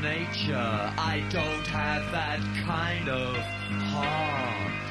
nature. I don't have that kind of heart.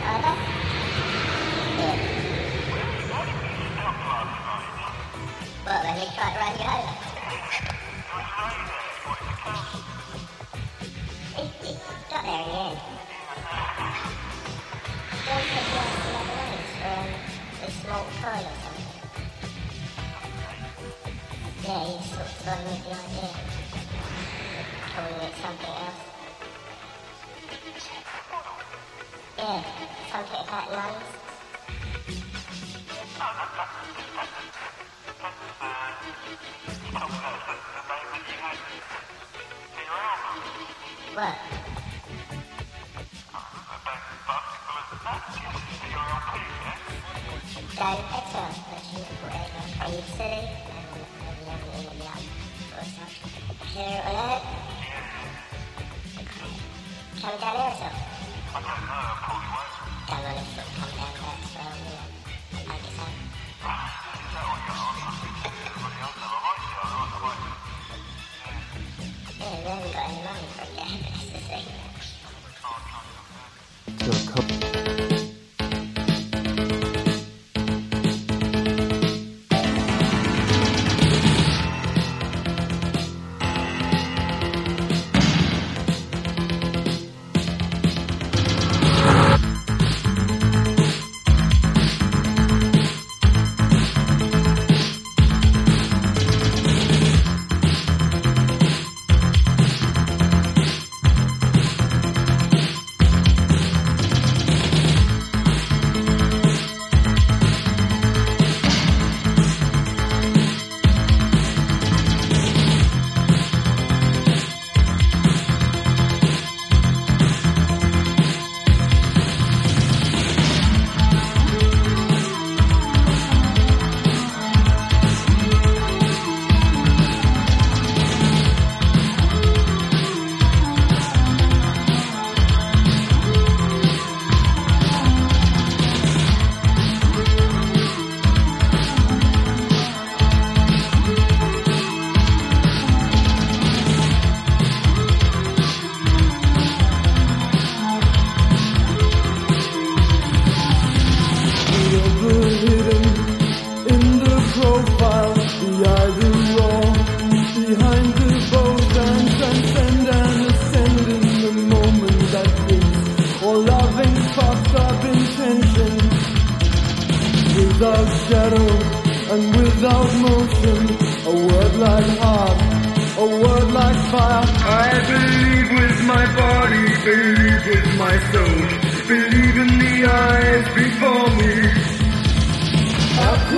Áo.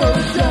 Approach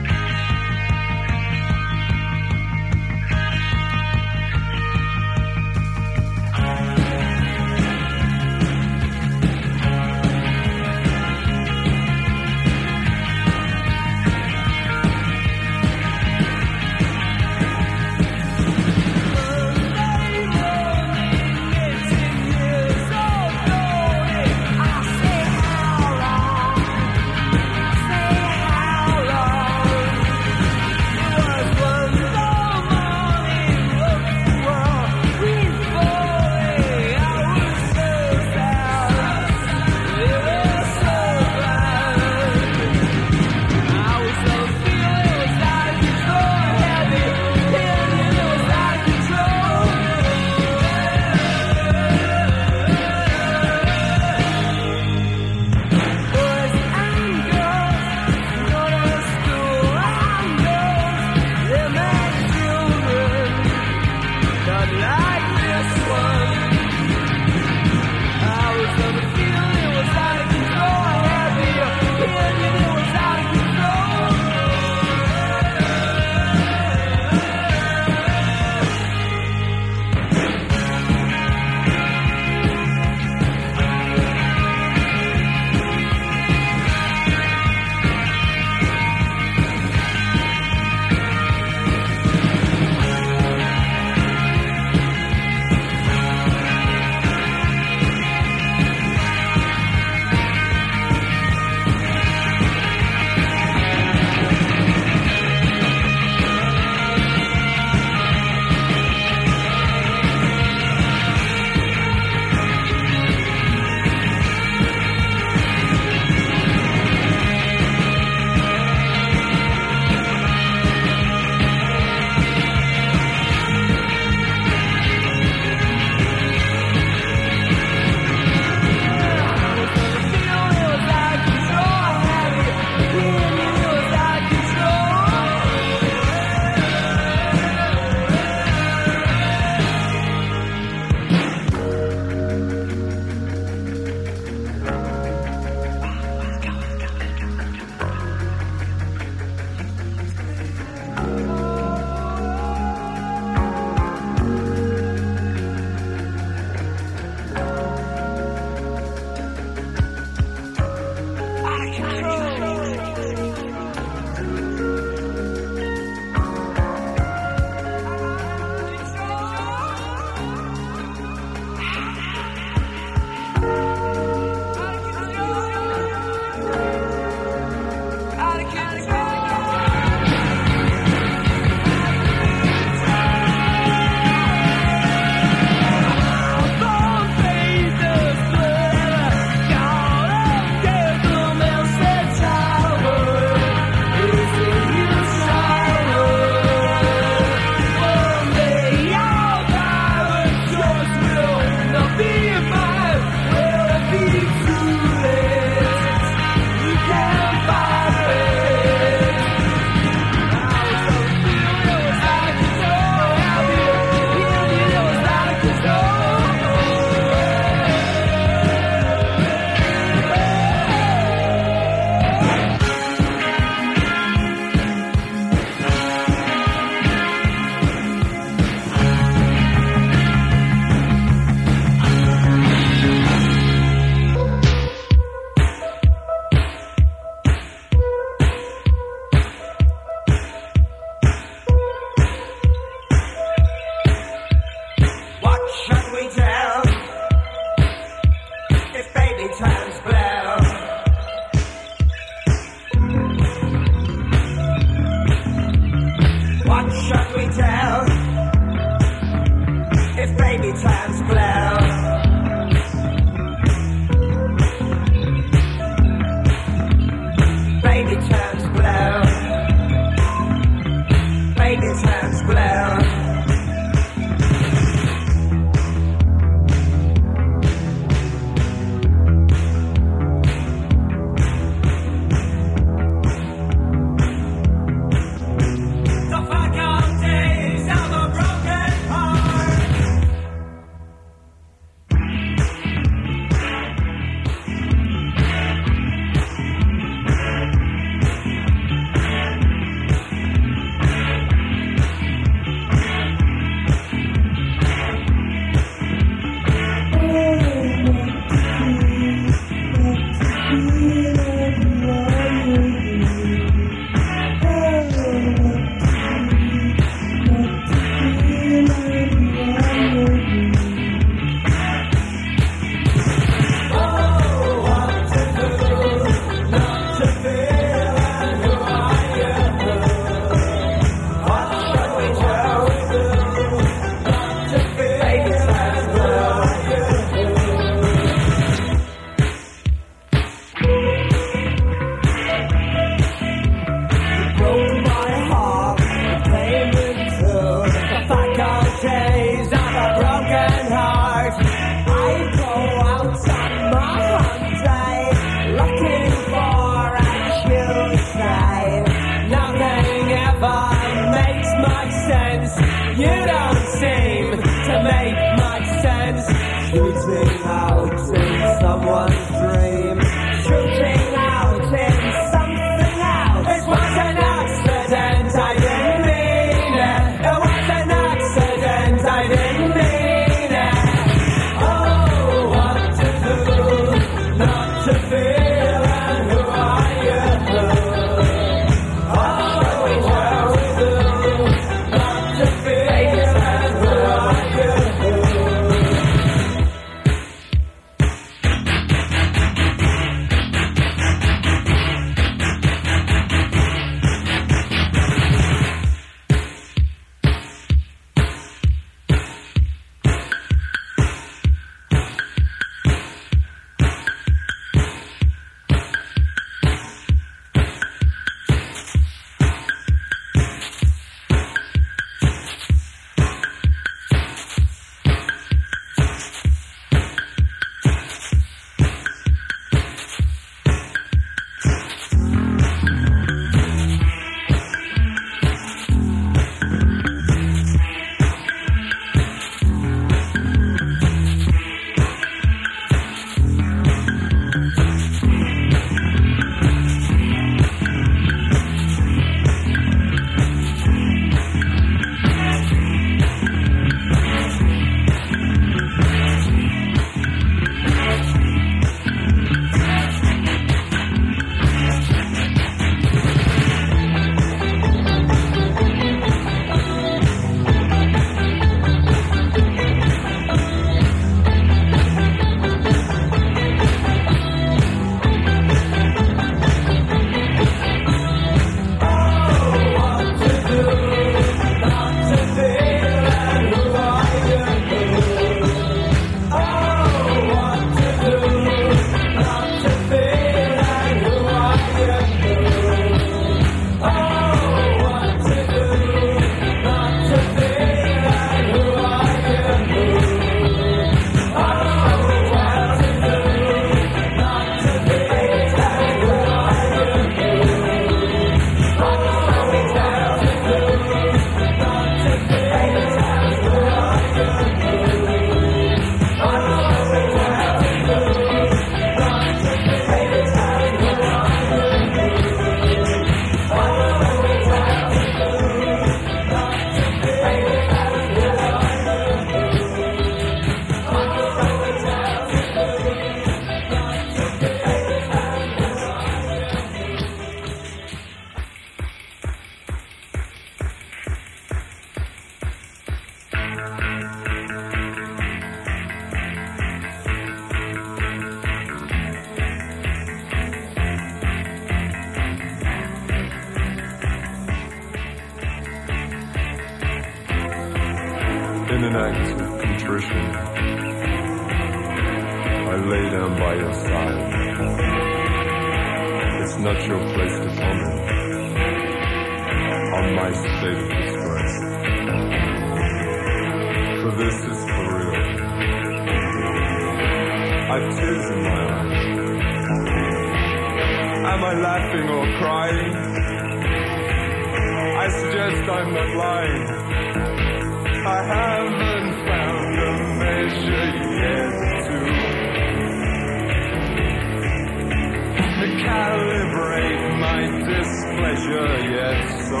calibrate my displeasure yet. So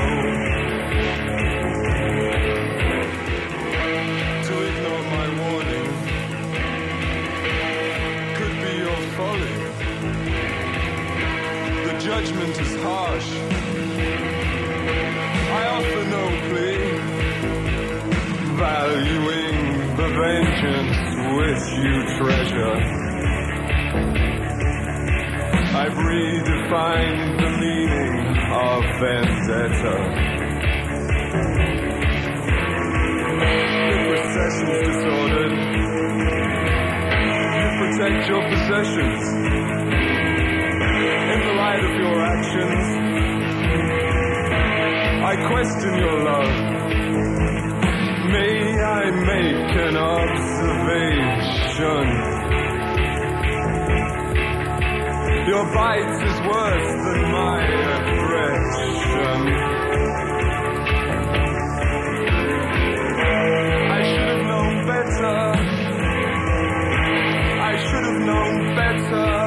to ignore my warning could be your folly. The judgment is harsh. I offer no plea, valuing the vengeance which you treasure. I've redefined the meaning of vendetta. If recession's disordered, you protect your possessions. In the light of your actions, I question your love. May I make an observation? Your bite is worse than my aggression. I should have known better. I should have known better